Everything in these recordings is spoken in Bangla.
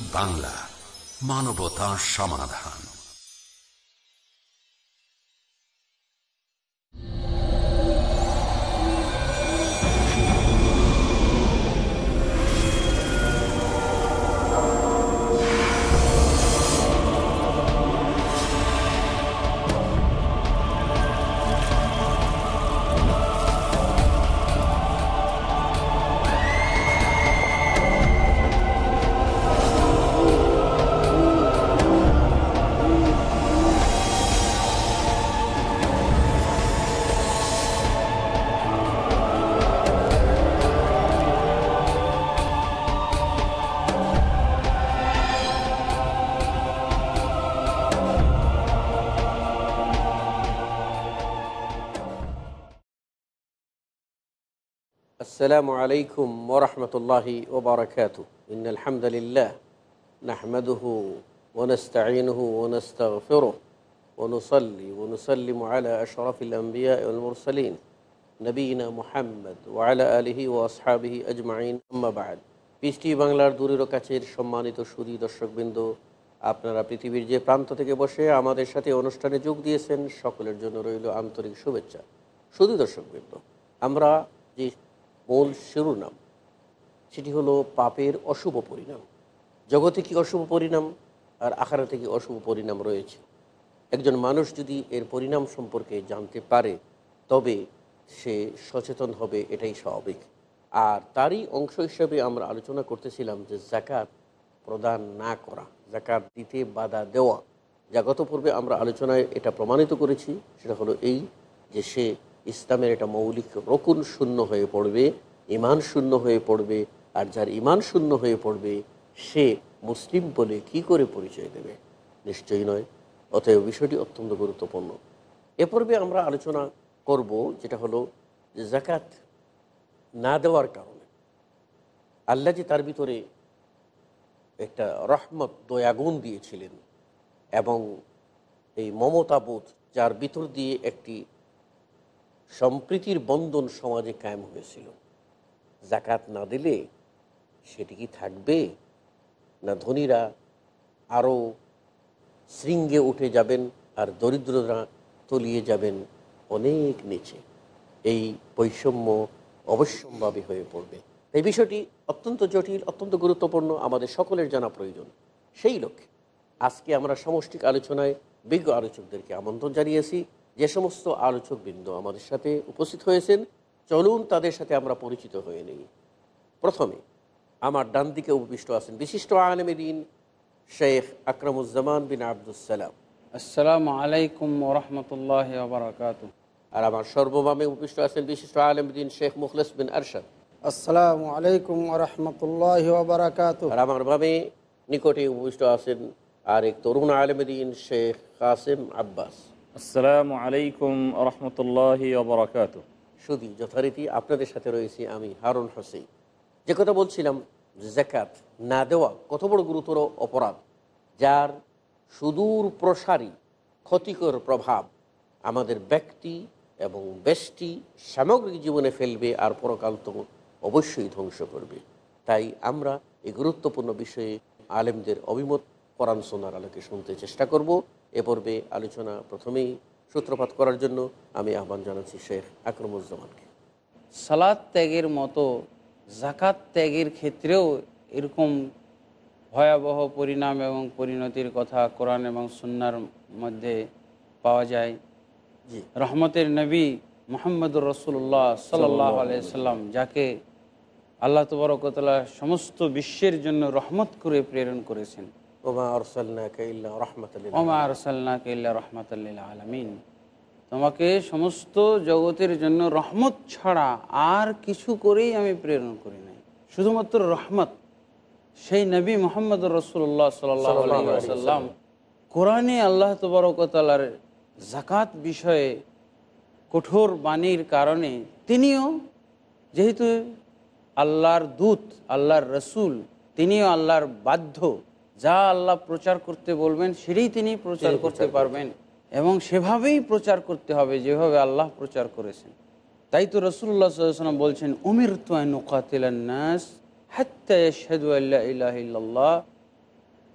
বাংলা মানবতা সমাধান। السلام عليكم ورحمة الله وبركاته إن الحمد لله نحمده ونستعينه ونستغفره ونصلي ونسلم على أشرف الأنبياء والمرسلين نبينا محمد وعلى آله وأصحابه أجمعين أما بعد পিসটি বাংলার দূরের ও কাছের সম্মানিত সুদী দর্শকবৃন্দ আপনারা পৃথিবীর যে প্রান্ত থেকে বসে আমাদের সাথে অনুষ্ঠানে যোগ দিয়েছেন সকলের জন্য রইল আন্তরিক শুভেচ্ছা সুদী দর্শকবৃন্দ আমরা যে মূল শিরোনাম, সেটি হলো পাপের অশুভ পরিণাম। জগতে কি অশুভ পরিণাম? আর আখারাতে কি অশুভ পরিণাম রয়েছে? একজন মানুষ যদি এর পরিণাম সম্পর্কে জানতে পারে, তবে সে সচেতন হবে, এটাই স্বাভাবিক। আর তারই অংশ হিসেবে আমরা আলোচনা করতেছিলাম যে জাকাত প্রদান না করা, জাকাত দিতে বাধা দেওয়া। যা গত পূর্বে আমরা আলোচনায় এটা প্রমাণিত করেছি, সেটা হলো এই যে সে ইসলামের এটা মৌলিক রকুন শূন্য হয়ে পড়বে ইমান শূন্য হয়ে পড়বে, আর যার ইমান শূন্য হয়ে পড়বে, সে মুসলিম বলে কি করে পরিচয় দেবে? নিশ্চয়ই নয়। অতএব বিষয়টি অত্যন্ত গুরুত্বপূর্ণ। এ পর্বে আমরা আলোচনা করব যেটা হলো জাকাত না দেওয়ার কারণে। আল্লাহ যে তার ভিতরে একটা রহমত, দয়াগুণ দিয়েছিলেন এবং এই মমতাবোধ যার ভিতর দিয়ে একটি সম্প্রীতির বন্ধন সমাজে কায়েম হয়েছিল। জাকাত না দিলে সেটি কি থাকবে? না ধনীরা আরও শৃঙ্গে উঠে যাবেন আর দরিদ্ররা তলিয়ে যাবেন অনেক নিচে। এই বৈষম্য অবশ্যম্ভাবী হয়ে পড়বে। এই বিষয়টি অত্যন্ত জটিল, অত্যন্ত গুরুত্বপূর্ণ, আমাদের সকলের জানা প্রয়োজন। সেই লক্ষ্যে আজকে আমরা সমষ্টিক আলোচনায় বিজ্ঞ আলোচকদেরকে আমন্ত্রণ জানিয়েছি। যে সমস্ত আলোচকবৃন্দ আমাদের সাথে উপস্থিত হয়েছেন চলুন তাদের সাথে আমরা পরিচিত হয়ে নিই। প্রথমে আমার ডান দিকে উপবিষ্ট আছেন বিশিষ্ট আলমী দিন শেখ আকরামুজ্জামান বিন আবদুসালাম আসসালামু আলাইকুম ওরহমতুল্লাহ বারকাত আর আমার সর্ববামে উপবিষ্ট আছেন বিশিষ্ট আলম দিন শেখ মুখলেস বিন আরশাদ। আসসালামু আলাইকুম রহমতুল্লাহ বারাকাত আর আমার বামে নিকটে উপবিষ্ট আছেন আরেক তরুণ আলম দিন শেখ কাসেম আব্বাস। আসসালামু আলাইকুম রহমতুল্লাহ বরকাত শুধু যথারীতি আপনাদের সাথে রয়েছি আমি, হারুন হোসেন যে কথা বলছিলাম জাকাত না দেওয়া কত বড় গুরুতর অপরাধ, যার সুদূর প্রসারী ক্ষতিকর প্রভাব আমাদের ব্যক্তি এবং ব্যষ্টি সামগ্রিক জীবনে ফেলবে আর পরকাল তো অবশ্যই ধ্বংস করবে। তাই আমরা এই গুরুত্বপূর্ণ বিষয়ে আলেমদের অভিমত কোরআন সোনার আলোকে শুনতে চেষ্টা করব। এ পর্বে আলোচনা প্রথমেই সূত্রপাত করার জন্য আমি আহ্বান জানাচ্ছি শেখ আকরমুজ্জামানকে। সালাদ ত্যাগের মতো জাকাত ত্যাগের ক্ষেত্রেও এরকম ভয়াবহ পরিণাম এবং পরিণতির কথা কোরআন এবং সুন্নার মধ্যে পাওয়া যায়। রহমতের নবী মোহাম্মদুর রসুল্লাহ সাল্লাহ আলাইসাল্লাম যাকে আল্লাহ তবরকতলা সমস্ত বিশ্বের জন্য রহমত করে প্রেরণ করেছেন। তোমাকে সমস্ত জগতের জন্য রহমত ছাড়া আর কিছু করেই আমি প্রেরণ করি নাই। শুধুমাত্র রহমত। সেই নবী মোহাম্মদ রসুল্লাহ সাল্লাম কোরআনে আল্লাহ তবরকতালার জাকাত বিষয়ে কঠোর বাণীর কারণে তিনিও যেহেতু আল্লাহর দূত আল্লাহর রসুল তিনিও আল্লাহর বাধ্য যা আল্লাহ প্রচার করতে বলবেন সেটাই তিনি প্রচার করতে পারবেন এবং সেভাবেই প্রচার করতে হবে যেভাবে আল্লাহ প্রচার করেছেন। তাই তো রসুল্লাহ সাল্লাম বলছেন উমির তোয়ানুকাতিলাস হাত্তাহ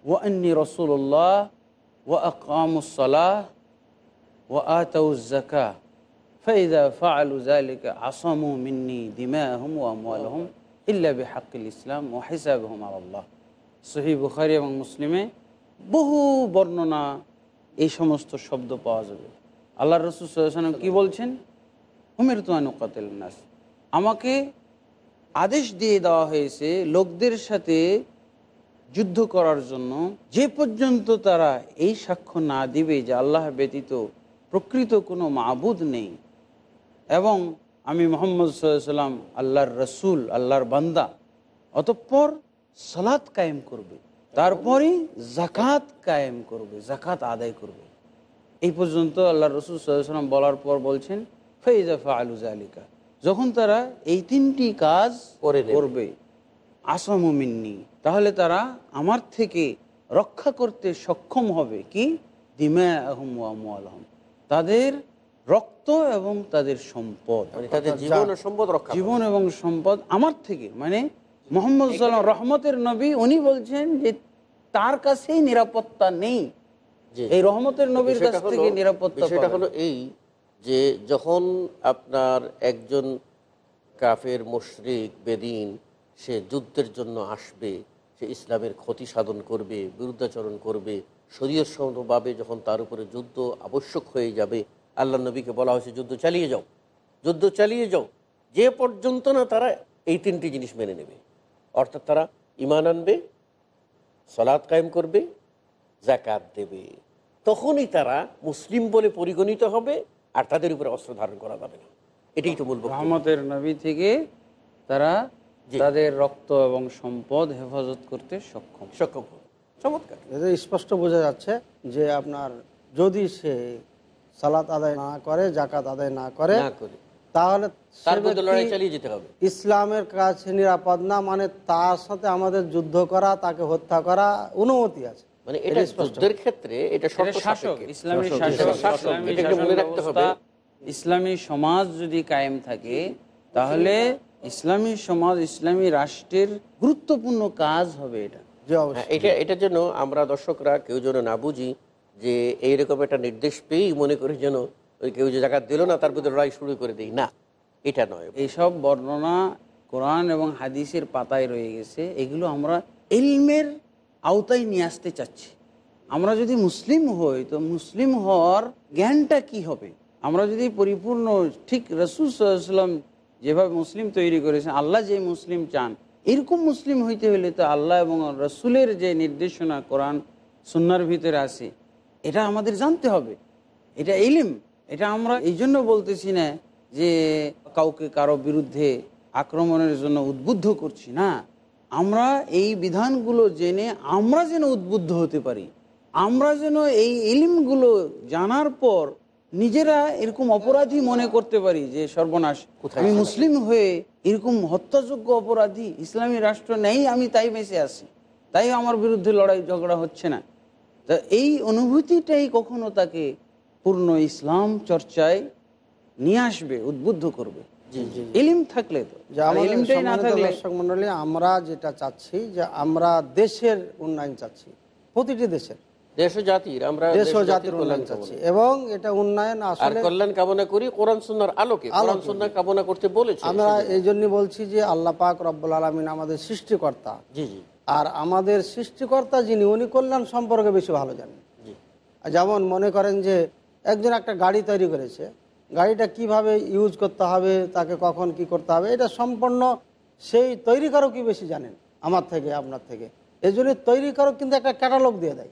ও আন্নি রসুল্লাহ ও আকামুসলাহ ও আতাউজাকা ফাইদা ফালুজালিকা আসমু মিন্নি দিমা আহম ও আমল আহম ইল্লা হাকিল ইসলাম ও হিসাব আল্লাহ সহি বুখারি এবং মুসলিমে বহু বর্ণনা এই সমস্ত শব্দ পাওয়া যাবে। আল্লাহ রসুল সাল্লাম কি বলছেন? হুমের তোয়ানুকাতেল নাস। আমাকে আদেশ দিয়ে দেওয়া হয়েছে লোকদের সাথে যুদ্ধ করার জন্য। যে পর্যন্ত তারা এই সাক্ষ্য না দিবে যে আল্লাহ ব্যতীত প্রকৃত কোনো মাবুদ নেই এবং আমি মোহাম্মদ সাল্লাম আল্লাহর রসুল, আল্লাহর বান্দা, অতঃপর সালাত কায়েম করবে। তারপরে জাকাত কায়েম করবে জাকাত আদায় করবে। এই পর্যন্ত আল্লাহ রসুল সাল্লাম বলার পর বলছেন ফৈজাফা আলুজা আলিকা যখন তারা এই তিনটি কাজ করে করবে আসামিন্নি তাহলে তারা আমার থেকে রক্ষা করতে সক্ষম হবে কি? দিমা আহম আহম তাদের রক্ত এবং তাদের সম্পদ। মানে তাদের জীবন সম্পদ জীবন এবং সম্পদ আমার থেকে মানে মোহাম্মদ সাল্লাম রহমতের নবী উনি বলছেন যে তার কাছেই নিরাপত্তা নেই। এই রহমতের নবীর কাছ থেকে নিরাপত্তা পাবেন। হলো এই যে যখন আপনার একজন কাফের মুশরিক বেদিন সে যুদ্ধের জন্য আসবে সে ইসলামের ক্ষতি সাধন করবে বিরুদ্ধাচরণ করবে শরীয়সম্মতভাবে যখন তার উপরে যুদ্ধ আবশ্যক হয়ে যাবে আল্লাহ নবীকে বলা হয়েছে যুদ্ধ চালিয়ে যাও যুদ্ধ চালিয়ে যাও। যে পর্যন্ত না তারা এই তিনটি জিনিস মেনে নেবে। অর্থাৎ তারা ইমান আনবে সলাৎ কায়েম করবে জাকাত দেবে। তখনই তারা মুসলিম বলে পরিগণিত হবে আর তাদের উপরে অস্ত্র ধারণ করা যাবে না। এটাই তো বলব। রহমতের নবী থেকে তারা তাদের রক্ত এবং সম্পদ হেফাজত করতে সক্ষম। সক্ষম হবে। চমৎকার। এতে স্পষ্ট বোঝা যাচ্ছে যে আপনার যদি সে সালাত আদায় না করে জাকাত আদায় না করে না করে। তাহলে ইসলামের কাছে নিরাপদ না মানে তার সাথে আমাদের যুদ্ধ করা তাকে হত্যা করা অনুমতি আছে। মানে এটা যুদ্ধের ক্ষেত্রে এটা এটা শাসক ইসলামী শাসক, ইসলামী মনে রাখতে হবে। সমাজ যদি কায়েম থাকে তাহলে ইসলামী সমাজ ইসলামী রাষ্ট্রের গুরুত্বপূর্ণ কাজ হবে এটা। যে হ্যাঁ, এটা এটার জন্য আমরা দর্শকরা কেউ যেন না বুঝি যে এইরকম একটা নির্দেশ পেয়েই মনে করি যেন ওই কেউ যে জায়গা দিল না, তার প্রতি লড়াই শুরু করে দিই। না, এটা নয়। এইসব বর্ণনা কোরআন এবং হাদিসের পাতায় রয়ে গেছে। এগুলো আমরা ইলমের আওতায় নিয়ে আসতে চাচ্ছি। আমরা যদি মুসলিম হই, তো মুসলিম হওয়ার জ্ঞানটা কি হবে? আমরা যদি পরিপূর্ণ, ঠিক রসুল সাল্লাম যেভাবে মুসলিম তৈরি করেছেন, আল্লাহ যে মুসলিম চান, এরকম মুসলিম হইতে হলে তো আল্লাহ এবং রসুলের যে নির্দেশনা কোরআন, সুন্নার ভিতরে আছে, এটা আমাদের জানতে হবে। এটা ইলিম এটা আমরা এই জন্য বলতেছি না যে কাউকে কারও বিরুদ্ধে আক্রমণের জন্য উদ্বুদ্ধ করছি না। আমরা এই বিধানগুলো জেনে আমরা যেন উদ্বুদ্ধ হতে পারি। আমরা যেন এই ইলিমগুলো জানার পর নিজেরা এরকম অপরাধী মনে করতে পারি যে সর্বনাশ আমি মুসলিম হয়ে এরকম হত্যাযোগ্য অপরাধী ইসলামী রাষ্ট্র নেই আমি তাই বেঁচে আছি। তাই আমার বিরুদ্ধে লড়াই ঝগড়া হচ্ছে না। তা এই অনুভূতিটাই কখনো তাকে পূর্ণ ইসলাম চর্চায় নিয়ে আসবে উদ্বুদ্ধ করবে। এলিম থাকলে তো। দর্শক মন্ডলী আমরা যেটা চাচ্ছি যে আমরা দেশের উন্নয়ন চাচ্ছি প্রতিটি দেশের। দেশ জাতির দেশ ও দেশ ও জাতির জাতির কল্যাণ চাচ্ছি। এবং এটা উন্নয়ন আসলে কল্যাণ কামনা করি কোরআন সুন্নার আলোকে। কোরআন সুন্নাহ কামনা করতে বলেছে। আমরা এই জন্য বলছি যে আল্লাহ পাক রব্বুল আলমিন আমাদের সৃষ্টিকর্তা। জি জি। আর আমাদের সৃষ্টিকর্তা যিনি উনি কল্যাণ সম্পর্কে বেশি ভালো জানেন। যেমন মনে করেন যে একজন একটা গাড়ি তৈরি করেছে। গাড়িটা কীভাবে ইউজ করতে হবে তাকে কখন কি করতে হবে এটা সম্পূর্ণ সেই তৈরিকারকই বেশি জানেন আমার থেকে আপনার থেকে। এই জন্য তৈরি তৈরিকারক কিন্তু একটা ক্যাটালগ দিয়ে দেয়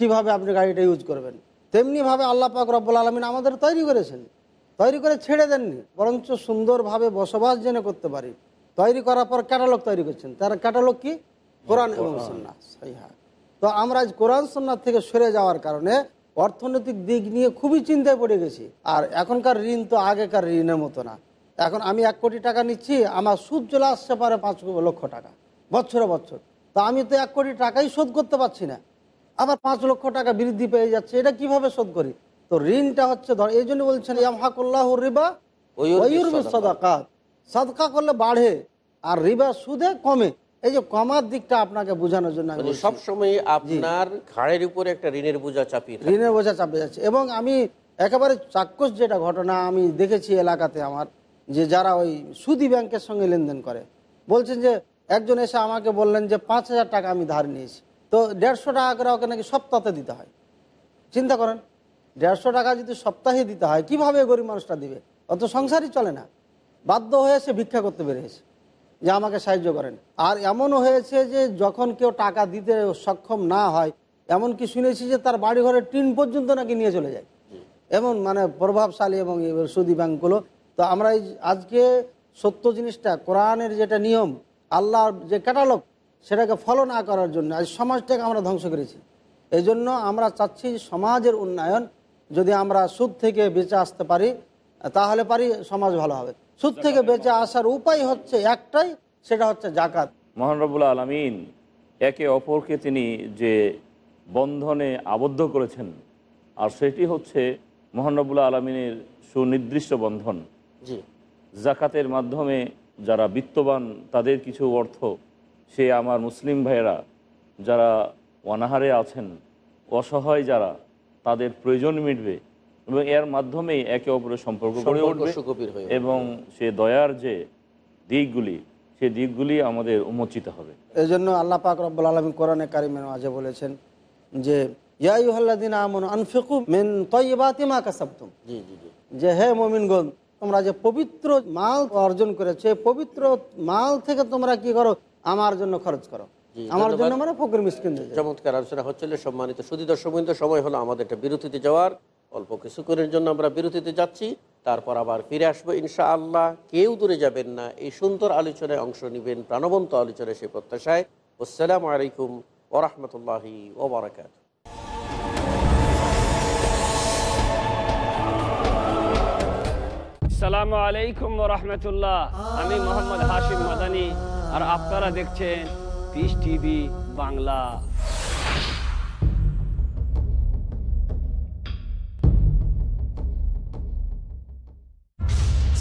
কীভাবে আপনি গাড়িটা ইউজ করবেন। তেমনিভাবে আল্লাহ পাক রব্বুল আলমিন আমাদের তৈরি করেছেন। তৈরি করে ছেড়ে দেননি বরঞ্চ সুন্দরভাবে বসবাস যেন করতে পারি। তৈরি করার পর ক্যাটালগ তৈরি করছেন তার ক্যাটালগ কি? কোরআন এবং সন্না তো আমরা আজ কোরআন সন্ন্যার থেকে সরে যাওয়ার কারণে অর্থনৈতিক দিক নিয়ে খুবই চিন্তায় পড়ে গেছি। আর এখনকার ঋণ তো আগেকার ঋণের মতো না। এখন আমি এক কোটি টাকা নিচ্ছি, আমার সুদ চলে আসতে পারে পাঁচ লক্ষ টাকা, বছরে বছর। তো আমি তো এক কোটি টাকাই শোধ করতে পারছি না। আবার পাঁচ লক্ষ টাকা বৃদ্ধি পেয়ে যাচ্ছে, এটা কীভাবে শোধ করি? তো ঋণটা হচ্ছে ধর, এই জন্য বলছেন রিবা সাদাকাত। সাদকা করলে বাড়ে, আর রিবা সুদে কমে। এই যে কমার দিকটা আপনাকে বোঝানোর জন্য মানে সবসময় আপনার ঘাড়ের উপরে একটা ঋণের বোঝা চাপিয়ে ঋণের বোঝা চাপে যাচ্ছে। এবং আমি একেবারে চাক্ষুষ যেটা ঘটনা আমি দেখেছি এলাকাতে আমার যে যারা ওই সুদি ব্যাংকের সঙ্গে লেনদেন করে। বলছেন যে একজন এসে আমাকে বললেন যে পাঁচ হাজার টাকা আমি ধার নিয়েছি। তো দেড়শো টাকা করে ওকে নাকি সপ্তাহে দিতে হয়। চিন্তা করেন দেড়শো টাকা যদি সপ্তাহে দিতে হয় কীভাবে গরিব মানুষটা দিবে? অত সংসারই চলে না। বাধ্য হয়ে সে ভিক্ষা করতে বেরিয়েছে। যে আমাকে সাহায্য করেন। আর এমনও হয়েছে যে যখন কেউ টাকা দিতে সক্ষম না হয়, এমনকি শুনেছি যে তার বাড়ি ঘরে টিন পর্যন্ত নাকি নিয়ে চলে যায়। এমন মানে প্রভাবশালী এবং সুদী ব্যাংকগুলো। তো আমরা এই আজকে সত্য জিনিসটা, কোরআনের যেটা নিয়ম, আল্লাহর যে ক্যাটালগ, সেটাকে ফলো না করার জন্য আজ সমাজটাকে আমরা ধ্বংস করেছি। এই জন্য আমরা চাচ্ছি সমাজের উন্নয়ন। যদি আমরা সুদ থেকে বেঁচে আসতে পারি, তাহলে পারি সমাজ ভালো হবে। সুদ থেকে বেঁচে আসার উপায় হচ্ছে একটাই সেটা হচ্ছে জাকাত মহান রবুল্লা আলমিন একে অপরকে তিনি যে বন্ধনে আবদ্ধ করেছেন আর সেটি হচ্ছে মহান রবুল্লা আলমিনের সুনির্দিষ্ট বন্ধন। জি। জাকাতের মাধ্যমে যারা বিত্তবান তাদের কিছু অর্থ সে আমার মুসলিম ভাইয়েরা যারা অনাহারে আছেন অসহায় যারা তাদের প্রয়োজন মিটবে। এবং এর মাধ্যমেই একে অপরের সম্পর্ক গড়ে উঠবে হয়ে। এবং সে দয়ার যে দিকগুলি সে দিকগুলি আমাদের উন্মোচিত হবে। এই জন্য আল্লাহ পাক রব্বুল আলমী কোরআনে কারিমের মাঝে বলেছেন যে মিন হে মমিনগণ তোমরা যে পবিত্র মাল অর্জন করেছে পবিত্র মাল থেকে তোমরা কি করো? আমার জন্য খরচ করো। আমার জন্য মানে ফকির মিসকিন চমৎকার আলোচনা হচ্ছিল সম্মানিত। সুদী দর্শক সময় হলো আমাদের একটা বিরতিতে যাওয়ার। অল্প কিছুক্ষণের জন্য আমরা বিরতিতে যাচ্ছি, তারপর আবার ফিরে আসব ইনশা আল্লাহ কেউ দূরে যাবেন না, এই সুন্দর আলোচনায় অংশ নেবেন প্রাণবন্ত আলোচনায় সেই প্রত্যাশায়। আসসালামু আলাইকুম ওরহমতুল্লাহি ওবরাকাত। সালামু আলাইকুম রহমতুল্লাহ আমি মোহাম্মদ হাশিম মাদানি, আর আপনারা দেখছেন peace TV Bangla.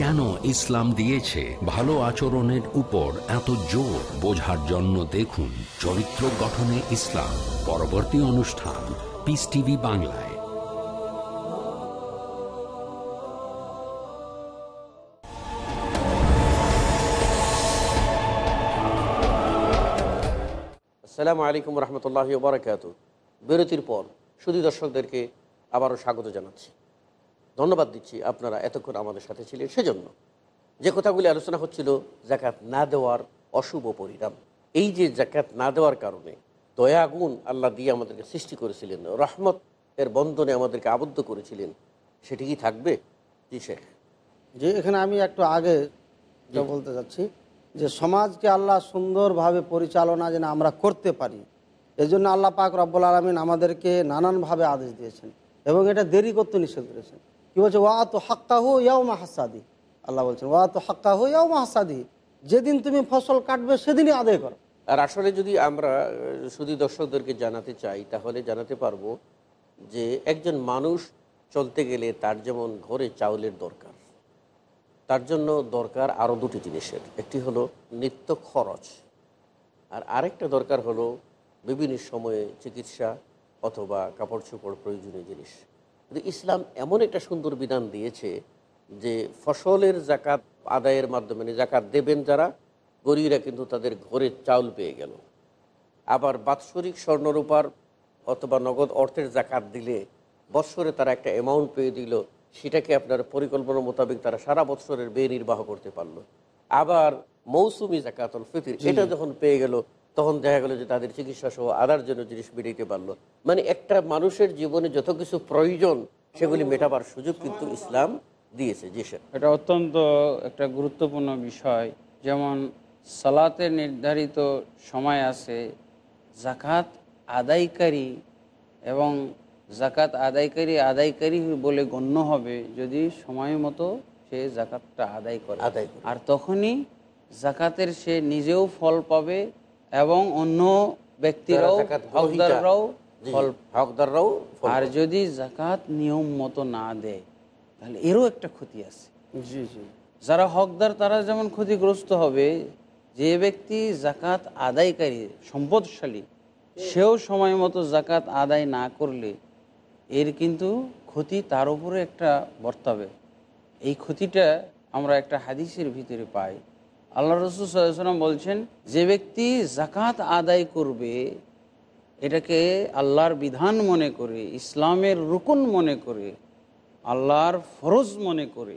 কেন ইসলাম দিয়েছে ভালো আচরণের উপর এত জোর? বোঝার জন্য দেখুন চরিত্র গঠনে ইসলাম। পরবর্তী অনুষ্ঠান পিস টিভি বাংলায়। আসসালামু আলাইকুম রহমতুল্লাহি ওবরাকাত বিরতির পর সুদী দর্শকদেরকে আবারও স্বাগত জানাচ্ছি। ধন্যবাদ দিচ্ছি আপনারা এতক্ষণ আমাদের সাথে ছিলেন সেজন্য যে কথাগুলি আলোচনা হচ্ছিল জাকাত না দেওয়ার অশুভ পরিণাম। এই যে জাকাত না দেওয়ার কারণে দয়াগুণ আল্লাহ দিয়ে আমাদেরকে সৃষ্টি করেছিলেন রহমত এর বন্ধনে আমাদেরকে আবদ্ধ করেছিলেন সেটি কি থাকবে? জি শেখ। যে এখানে আমি একটু আগে যা বলতে চাচ্ছি যে সমাজকে আল্লাহ সুন্দরভাবে পরিচালনা যেন আমরা করতে পারি এই জন্য আল্লাহ পাক রব্বুল আলমিন আমাদেরকে নানানভাবে আদেশ দিয়েছেন এবং এটা দেরি করতে নিষেধ করেছেন। কি বলছে? ওয়া তো হাক্কাহু ইয়াও মাহাসাদি আল্লাহ বলছেন ওয়া তো হাক্কাহু ইয়াও মাহাসাদি যেদিন তুমি ফসল কাটবে, সেদিনই আদায় করো। আর আসলে যদি আমরা শুধু দর্শকদেরকে জানাতে চাই, তাহলে জানাতে পারব যে একজন মানুষ চলতে গেলে তার যেমন ঘরে চাউলের দরকার, তার জন্য দরকার আরও দুটি জিনিসের। একটি হলো নিত্য খরচ, আর আরেকটা দরকার হলো বিভিন্ন সময়ে চিকিৎসা অথবা কাপড় চোপড় প্রয়োজনীয় জিনিস। ইসলাম এমন একটা সুন্দর বিধান দিয়েছে যে ফসলের জাকাত আদায়ের মাধ্যমে মানে জাকাত দেবেন যারা গরিবরা কিন্তু তাদের ঘরে চাউল পেয়ে গেল। আবার বাৎসরিক স্বর্ণরূপার অথবা নগদ অর্থের জাকাত দিলে বৎসরে তারা একটা অ্যামাউন্ট পেয়ে দিল সেটাকে আপনার পরিকল্পনা মোতাবেক তারা সারা বৎসরের ব্যয় নির্বাহ করতে পারল। আবার মৌসুমি জাকাতুল ফিতির এটা যখন পেয়ে গেল তখন দেখা গেল যে তাদের চিকিৎসা সহ আদার জন্য জিনিস বেরিয়ে পারল। মানে একটা মানুষের জীবনে যত কিছু প্রয়োজন সেগুলি মেটাবার সুযোগ কিন্তু ইসলাম দিয়েছে জি স্যার এটা অত্যন্ত একটা গুরুত্বপূর্ণ বিষয়। যেমন সালাতের নির্ধারিত সময় আছে জাকাত আদায়কারী এবং জাকাত আদায়কারী আদায়কারী বলে গণ্য হবে যদি সময় মতো সে জাকাতটা আদায় করে। আদায় আর তখনই জাকাতের সে নিজেও ফল পাবে এবং অন্য ব্যক্তিরাও হকদাররাও ফল হকদাররাও আর যদি জাকাত নিয়ম মতো না দেয় তাহলে এরও একটা ক্ষতি আছে। জি জি। যারা হকদার তারা যেমন ক্ষতিগ্রস্ত হবে যে ব্যক্তি জাকাত আদায়কারী সম্পদশালী সেও সময় মতো জাকাত আদায় না করলে এর কিন্তু ক্ষতি তার উপরে একটা বর্তাবে। এই ক্ষতিটা আমরা একটা হাদিসের ভিতরে পাই। আল্লাহ রসুল সাল্লাম বলছেন, যে ব্যক্তি জাকাত আদায় করবে, এটাকে আল্লাহর বিধান মনে করে, ইসলামের রুকুন মনে করে, আল্লাহর ফরজ মনে করে,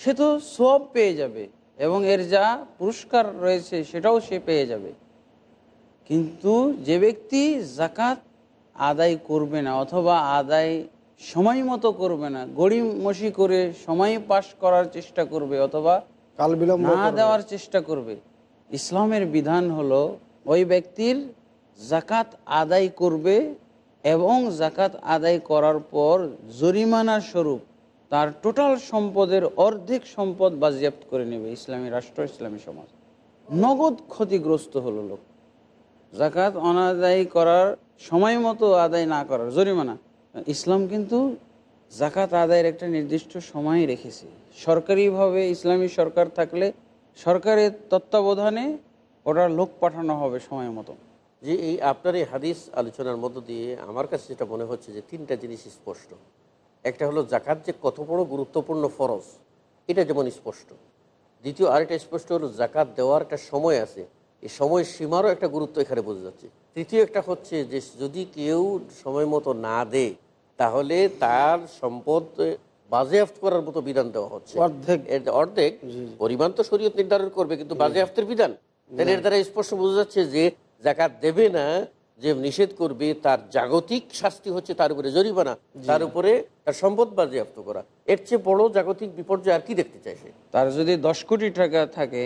সে তো সব পেয়ে যাবে এবং এর যা পুরস্কার রয়েছে সেটাও সে পেয়ে যাবে। কিন্তু যে ব্যক্তি জাকাত আদায় করবে না অথবা আদায় সময় মতো করবে না, গড়িমসি করে সময় পাশ করার চেষ্টা করবে অথবা কাল বিলম্ব না দেওয়ার চেষ্টা করবে। ইসলামের বিধান হলো ওই ব্যক্তির জাকাত আদায় করবে এবং জাকাত আদায় করার পর জরিমানা স্বরূপ তার টোটাল সম্পদের অর্ধেক সম্পদ বাজেয়াপ্ত করে নেবে ইসলামী রাষ্ট্র ইসলামী সমাজ। নগদ ক্ষতিগ্রস্ত হলো লোক। জাকাত অনাদায়ী করার সময় মতো আদায় না করার জরিমানা। ইসলাম কিন্তু জাকাত আদায়ের একটা নির্দিষ্ট সময় রেখেছে। সরকারিভাবে ইসলামী সরকার থাকলে সরকারের তত্ত্বাবধানে ওটা লোক পাঠানো হবে সময় মতো। যে এই আপনার এই হাদিস আলোচনার মধ্য দিয়ে আমার কাছে যেটা মনে হচ্ছে যে তিনটা জিনিস স্পষ্ট। একটা হলো জাকাত যে কত বড় গুরুত্বপূর্ণ ফরজ, এটা যেমন স্পষ্ট। দ্বিতীয় আরেকটা স্পষ্ট হলো জাকাত দেওয়ার একটা সময় আছে এই সময় সীমারও একটা গুরুত্ব এখানে বোঝা যাচ্ছে। তৃতীয় একটা হচ্ছে যে যদি কেউ সময় মতো না দেয়, তাহলে তার সম্পদ বাজেয়াপ্ত করার মতো বিধান দেওয়া হচ্ছে। অর্ধেক। অর্ধেক পরিমাণ তো শরীয়ত নির্ধারণ করবে কিন্তু বাজেয়াপ্তের বিধান। তাহলে এর দ্বারা স্পষ্ট বোঝা যাচ্ছে যে জাকাত দেবে না যে নিষেধ করবে তার জাগতিক শাস্তি হচ্ছে তার উপরে জরিমানা তার উপরে তার সম্পদ বাজেয়াপ্ত করা। এর চেয়ে বড় জাগতিক বিপর্যয় আর কি দেখতে সে? তার যদি দশ কোটি টাকা থাকে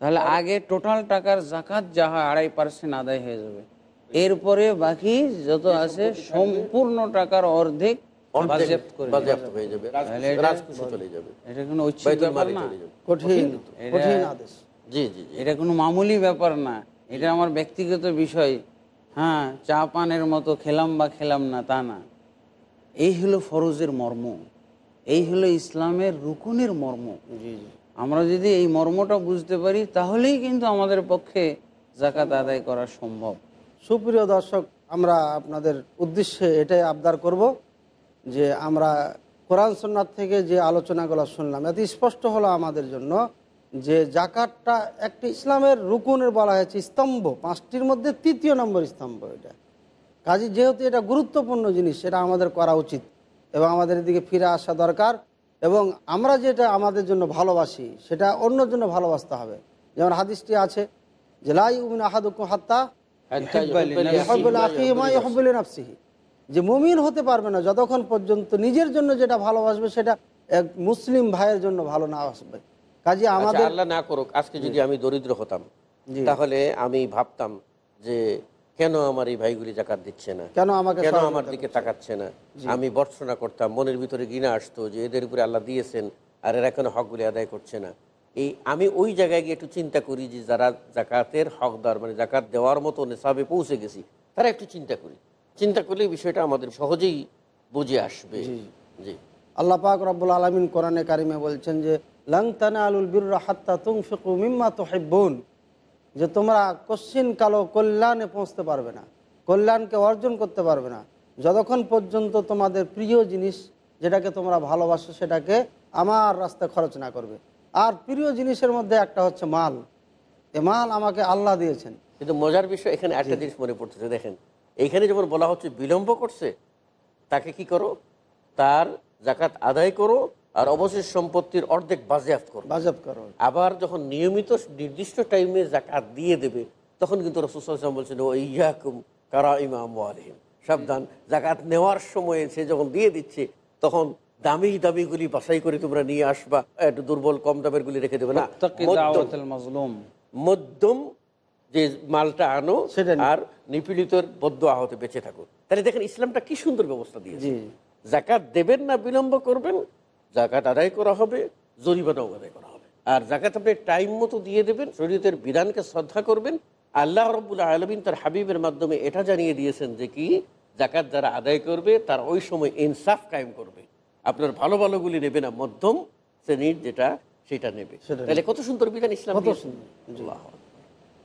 তাহলে আগে টোটাল টাকার জাকাত যা হয় আড়াই পার্সেন্ট আদায় হয়ে যাবে। এরপরে বাকি যত আছে সম্পূর্ণ টাকার অর্ধেক হয়ে যাবে। এটা- চলে যাবে। এটা কোনো কঠিন কঠিন আদেশ। জি জি জি। এটা কোনো মামুলি ব্যাপার না। এটা আমার ব্যক্তিগত বিষয়। হ্যাঁ চা পানের মতো খেলাম বা খেলাম না তা না। এই হলো ফরজের মর্ম। এই হলো ইসলামের রুকুনের মর্ম। আমরা যদি এই মর্মটা বুঝতে পারি তাহলেই কিন্তু আমাদের পক্ষে জাকাত আদায় করা সম্ভব। সুপ্রিয় দর্শক আমরা আপনাদের উদ্দেশ্যে এটাই আবদার করব। যে আমরা কোরআন সন্ন্যাত থেকে যে আলোচনাগুলো শুনলাম এত স্পষ্ট হলো আমাদের জন্য যে জাকাতটা একটি ইসলামের রুকুনের বলা হয়েছে স্তম্ভ পাঁচটির মধ্যে তৃতীয় নম্বর স্তম্ভ এটা কাজে যেহেতু এটা গুরুত্বপূর্ণ জিনিস সেটা আমাদের করা উচিত এবং আমাদের এদিকে ফিরে আসা দরকার এবং আমরা যেটা আমাদের জন্য ভালোবাসি সেটা অন্যর জন্য ভালোবাসতে হবে যেমন হাদিসটি আছে যে লাই উমিন আহাদুকুম হাত্তা ইউহিব্বু লিনাফসিহি। যে মুমিন হতে পারবে না যতক্ষণ পর্যন্ত নিজের জন্য যেটা ভালোবাসবে সেটা এক মুসলিম ভাইয়ের জন্য ভালো না আসবে। কাজে আচ্ছা, আমাদের আল্লাহ না করুক আজকে যদি আমি দরিদ্র হতাম তাহলে আমি ভাবতাম যে কেন আমার এই ভাইগুলি জাকাত দিচ্ছে না? কেন আমাকে কেন আমার দিকে তাকাচ্ছে না? আমি বর্ষনা করতাম মনের ভিতরে ঘৃণা আসতো যে এদের উপরে আল্লাহ দিয়েছেন আর এরা কেন হকগুলি আদায় করছে না? এই আমি ওই জায়গায় গিয়ে একটু চিন্তা করি যে যারা জাকাতের হকদার মানে জাকাত দেওয়ার মতো নেশাবে পৌঁছে গেছি তারা একটু চিন্তা করি। চিন্তা করলে বিষয়টা আমাদের সহজেই বুঝে আসবে। জি। আল্লাহ পাক রব্বুল আলমিন কোরআনে কারিমে বলছেন যে লং তানা আলুল বির হাত্তা তুং ফিকু মিম্মা তো যে তোমরা কশ্চিন কালো কল্যাণে পৌঁছতে পারবে না কল্যাণকে অর্জন করতে পারবে না। যতক্ষণ পর্যন্ত তোমাদের প্রিয় জিনিস যেটাকে তোমরা ভালোবাসো সেটাকে আমার রাস্তায় খরচ না করবে। আর প্রিয় জিনিসের মধ্যে একটা হচ্ছে মাল। এ মাল আমাকে আল্লাহ দিয়েছেন। কিন্তু মজার বিষয় এখানে একটা জিনিস মনে পড়তেছে দেখেন। এইখানে যেমন বলা হচ্ছে বিলম্ব করছে তাকে কি করো? তার জাকাত আদায় করো আর অবশেষ সম্পত্তির অর্ধেক বাজেয়াপ্ত করো। বাজাব করো। আবার যখন নিয়মিত নির্দিষ্ট টাইমে জাকাত দিয়ে দেবে তখন কিন্তু রসুলাম বলছেন ও ইয়াকুম কারা ইমাম আলহিম সাবধান জাকাত নেওয়ার সময়ে সে যখন দিয়ে দিচ্ছে তখন দামি দামিগুলি বাছাই করে তোমরা নিয়ে আসবা। একটু দুর্বল কম দামের গুলি রেখে দেবে না। মধ্যম যে মালটা আনো সেটা আর নিপীড়িতর বদ্ধ আহতে বেঁচে থাকো তাহলে দেখেন ইসলামটা কি সুন্দর ব্যবস্থা দিয়েছে। জাকাত দেবেন না বিলম্ব করবেন জাকাত আদায় করা হবে জরিমানাও আদায় করা হবে। আর জাকাত আপনি টাইম মতো দিয়ে দেবেন শরীয়তের বিধানকে শ্রদ্ধা করবেন। আল্লাহ রব্বুল আলমিন তার হাবিবের মাধ্যমে এটা জানিয়ে দিয়েছেন যে কি জাকাত যারা আদায় করবে তার ওই সময় ইনসাফ কায়েম করবে। আপনার ভালো ভালোগুলি নেবে না মধ্যম শ্রেণির যেটা সেটা নেবে। তাহলে কত সুন্দর বিধান ইসলাম কত সুন্দর।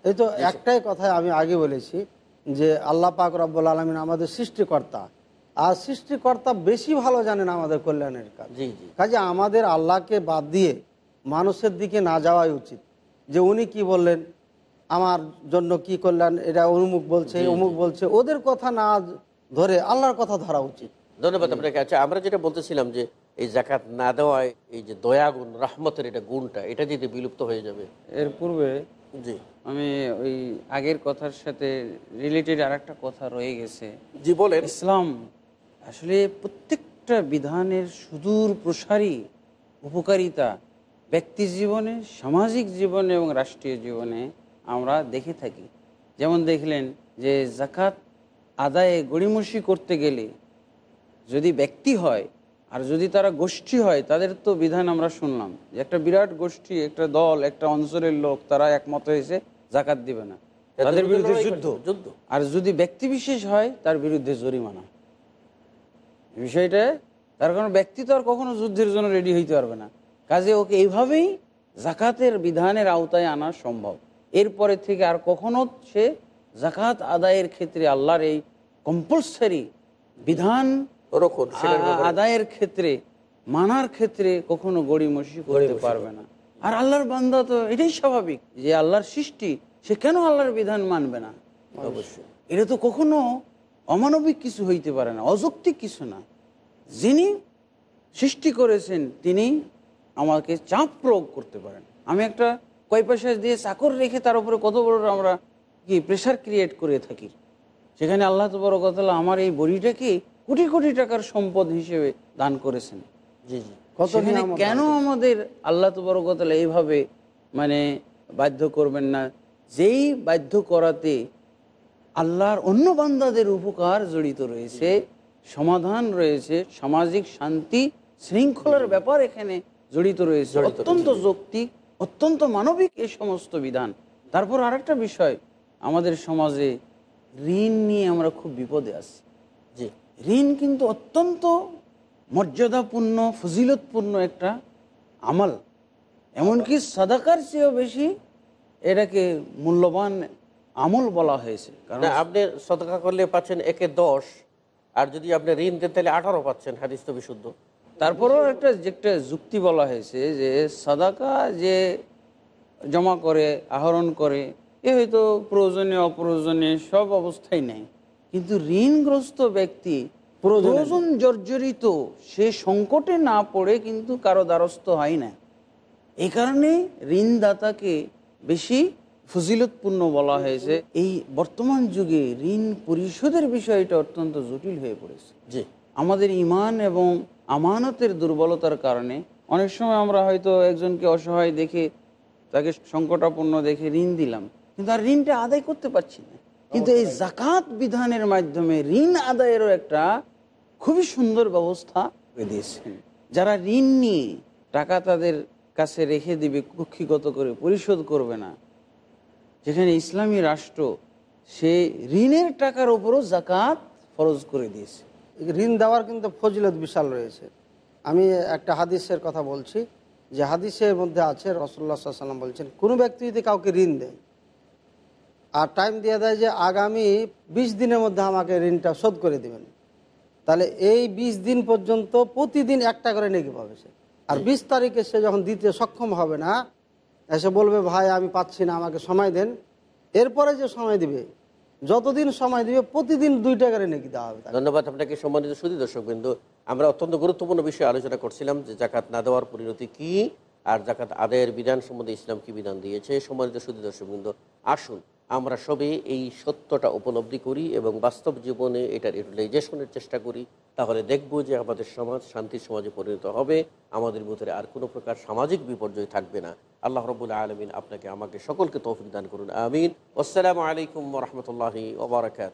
এই তো একটাই কথা আমি আগে বলেছি যে আল্লাহ পাক রব্বুল আলমিন আমাদের সৃষ্টিকর্তা। আর সৃষ্টিকর্তা বেশি ভালো জানেন আমাদের কল্যাণের কাজ। জি জি। কাজে আমাদের আল্লাহকে বাদ দিয়ে মানুষের দিকে না যাওয়াই উচিত। যে উনি কি বললেন? আমার জন্য কি করলেন এটা অমুক বলছে অমুক বলছে। ওদের কথা না ধরে আল্লাহর কথা ধরা উচিত। ধন্যবাদ আপনাকে। আচ্ছা আমরা যেটা বলতেছিলাম যে এই জাকাত না দেওয়ায় এই যে দয়া গুণ রহমতের এটা গুণটা এটা যদি বিলুপ্ত হয়ে যাবে। এর পূর্বে জি। আমি ওই আগের কথার সাথে রিলেটেড আর একটা কথা রয়ে গেছে। জি বলেন। ইসলাম আসলে প্রত্যেকটা বিধানের সুদূর প্রসারী উপকারিতা ব্যক্তি জীবনে সামাজিক জীবনে এবং রাষ্ট্রীয় জীবনে আমরা দেখে থাকি। যেমন দেখলেন যে জাকাত আদায়ে গড়িমসি করতে গেলে যদি ব্যক্তি হয় আর যদি তারা গোষ্ঠী হয় তাদের তো বিধান আমরা শুনলাম। যে একটা বিরাট গোষ্ঠী একটা দল একটা অঞ্চলের লোক তারা একমত হয়েছে জাকাত দিবে না। তাদের বিরুদ্ধে যুদ্ধ। যুদ্ধ। আর যদি ব্যক্তি বিশেষ হয় তার বিরুদ্ধে জরিমানা। বিষয়টা তার কারণ ব্যক্তি তো আর কখনো যুদ্ধের জন্য রেডি হইতে পারবে না। কাজে ওকে এইভাবেই জাকাতের বিধানের আওতায় আনা সম্ভব। এরপরে থেকে আর কখনো সে জাকাত আদায়ের ক্ষেত্রে আল্লাহর এই কম্পালসারি বিধান সেটার আদায়ের ক্ষেত্রে মানার ক্ষেত্রে কখনো গড়িমসি করতে পারবে না। আর আল্লাহর বান্দা তো এটাই স্বাভাবিক যে আল্লাহর সৃষ্টি সে কেন আল্লাহর বিধান মানবে না? অবশ্যই। এটা তো কখনো অমানবিক কিছু হইতে পারে না অযৌক্তিক কিছু না। যিনি সৃষ্টি করেছেন তিনি আমাকে চাপ প্রয়োগ করতে পারেন। আমি একটা কয় পয়সা দিয়ে চাকর রেখে তার উপরে কত বড় আমরা কি প্রেশার ক্রিয়েট করে থাকি? সেখানে আল্লাহ তো বড় কথা আমার এই বড়িটাকে কোটি কোটি টাকার সম্পদ হিসেবে দান করেছেন। জি জি। সেখানে কেন আমাদের আল্লাহ তো বড় কথা হলো এইভাবে মানে বাধ্য করবেন না? যেই বাধ্য করাতে আল্লাহর অন্য বান্দাদের উপকার জড়িত রয়েছে সমাধান রয়েছে সামাজিক শান্তি শৃঙ্খলার ব্যাপার এখানে জড়িত রয়েছে অত্যন্ত যৌক্তিক অত্যন্ত মানবিক এই সমস্ত বিধান। তারপর আরেকটা বিষয় আমাদের সমাজে ঋণ নিয়ে আমরা খুব বিপদে আছি। জি। ঋণ কিন্তু অত্যন্ত মর্যাদাপূর্ণ ফজিলতপূর্ণ একটা আমল। এমনকি সাদাকার চেয়েও বেশি এটাকে মূল্যবান আমল বলা হয়েছে। কারণ আপনি সদকা করলে পাচ্ছেন একে দশ আর যদি আপনি ঋণ দেন তাহলে আঠারো পাচ্ছেন হাদিস তো বিশুদ্ধ। তারপরেও একটা যে একটা যুক্তি বলা হয়েছে যে সাদাকা যে জমা করে আহরণ করে এ হয়তো প্রয়োজনীয় অপ্রয়োজনীয় সব অবস্থায় নেই। কিন্তু ঋণগ্রস্ত ব্যক্তি প্রয়োজন জর্জরিত সে সংকটে না পড়ে কিন্তু কারও দ্বারস্থ হয় না। এই কারণে ঋণদাতাকে বেশি ফজিলতপূর্ণ বলা হয়েছে। এই বর্তমান যুগে ঋণ পরিশোধের বিষয়টা অত্যন্ত জটিল হয়ে পড়েছে। যে আমাদের ইমান এবং আমানতের দুর্বলতার কারণে অনেক সময় আমরা হয়তো একজনকে অসহায় দেখে তাকে সংকটাপন্ন দেখে ঋণ দিলাম। কিন্তু আর ঋণটা আদায় করতে পারছি না। কিন্তু এই জাকাত বিধানের মাধ্যমে ঋণ আদায়েরও একটা খুবই সুন্দর ব্যবস্থা করে দিয়েছেন। যারা ঋণ নিয়ে টাকা তাদের কাছে রেখে দিবে, কক্ষিগত করে, পরিশোধ করবে না, যেখানে ইসলামী রাষ্ট্র সে ঋণের টাকার উপরও জাকাত ফরজ করে দিয়েছে। ঋণ দেওয়ার কিন্তু ফজিলত বিশাল রয়েছে। আমি একটা হাদিসের কথা বলছি। যে হাদিসের মধ্যে আছে রসল্লা সাল্লাম বলছেন, কোনো ব্যক্তি যদি কাউকে ঋণ দেয় আর টাইম দিয়ে দেয় যে আগামী বিশ দিনের মধ্যে আমাকে ঋণটা শোধ করে দেবেন। তাহলে এই বিশ দিন পর্যন্ত প্রতিদিন একটা করে নেকি পাবে সে। আর বিশ তারিখে সে যখন দিতে সক্ষম হবে না, এসে বলবে, ভাই, আমি পাচ্ছি না, আমাকে সময় দেন। এরপরে যে সময় দিবে, যতদিন সময় দিবে, প্রতিদিন দুই টাকারে নেকি দেওয়া হবে ধন্যবাদ আপনাকে সম্মানিত সুদী দর্শক বিন্দু। আমরা অত্যন্ত গুরুত্বপূর্ণ বিষয়ে আলোচনা করছিলাম যে জাকাত না দেওয়ার পরিণতি কি আর জাকাত আদায়ের বিধান সম্বন্ধে ইসলাম কি বিধান দিয়েছে। সম্মানিত সুদী দর্শক বিন্দু, আসুন আমরা সবে এই সত্যটা উপলব্ধি করি এবং বাস্তব জীবনে এটার ইউটিলাইজেশনের চেষ্টা করি। তাহলে দেখব যে আমাদের সমাজ শান্তির সমাজে পরিণত হবে। আমাদের ভিতরে আর কোনো প্রকার সামাজিক বিপর্যয় থাকবে না। আল্লাহ রবুল্লা আলমিন আপনাকে, আমাকে সকলকে তৌফিক দান করুন। আমিন। আসসালামু আলাইকুম রহমতুল্লাহি ওবরাকাত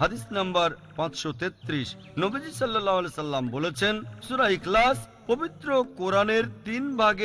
হাদিস নাম্বার পাঁচশো তেত্রিশ। নবীজি সাল্লাহ সাল্লাম বলেছেন সুরা ইখলাস পবিত্র কোরআনের তিন ভাগে